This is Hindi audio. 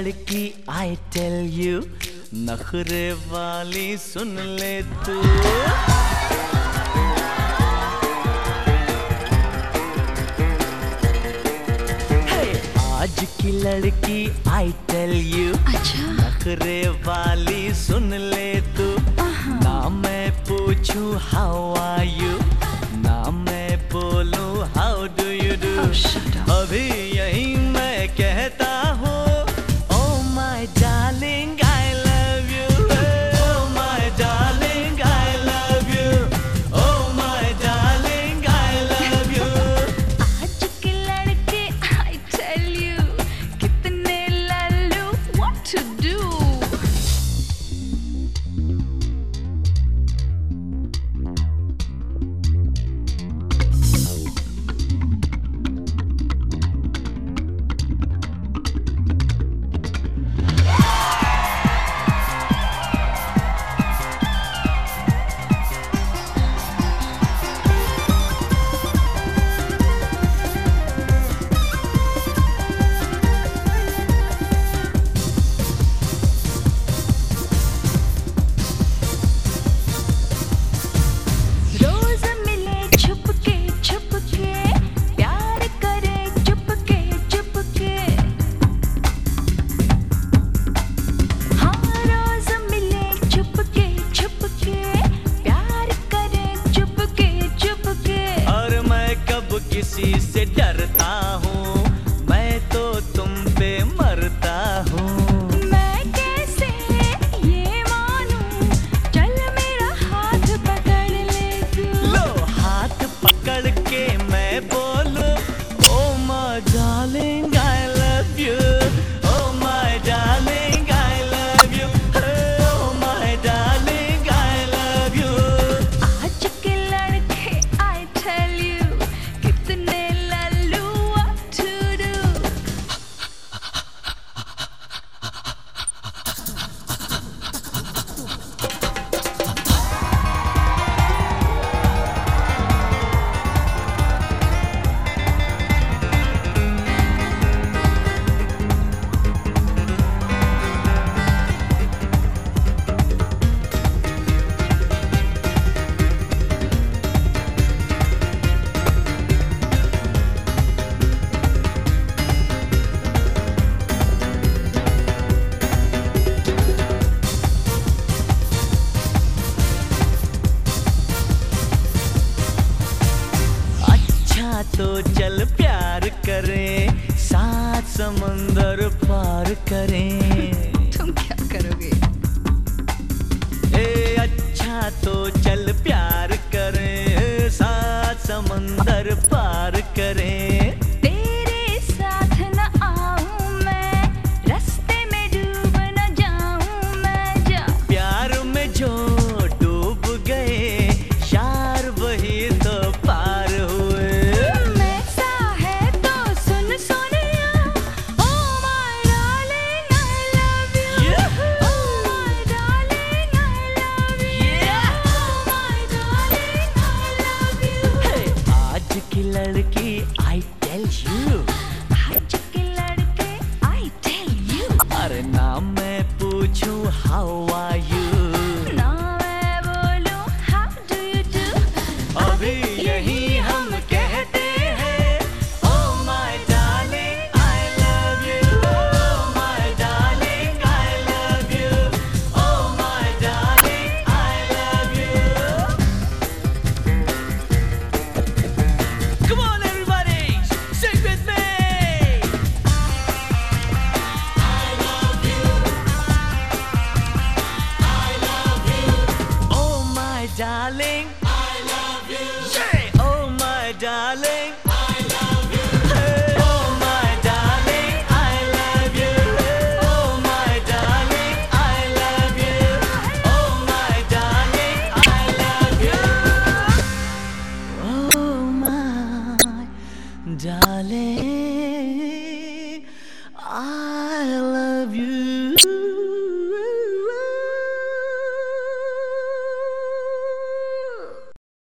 लड़की आई टेल यू नखरे वाली सुन ले तू। आज की लड़की आई टेल यू नखरे वाली सुन ले तू। ना मैं पूछू हाउ आर यू ना मैं बोलू हाउ डू यू डू अभी यही मैं कहता किसी से डरता तो चल प्यार करें सात समंदर पार करें। तुम क्या करोगे? ए अच्छा तो चल प्यार लड़की आई टेल यू के लड़के आई टेल यू अरे नाम मैं पूछूँ how are you Oh oh darling. I love you. Yeah. Oh, my darling. Darling, I love you.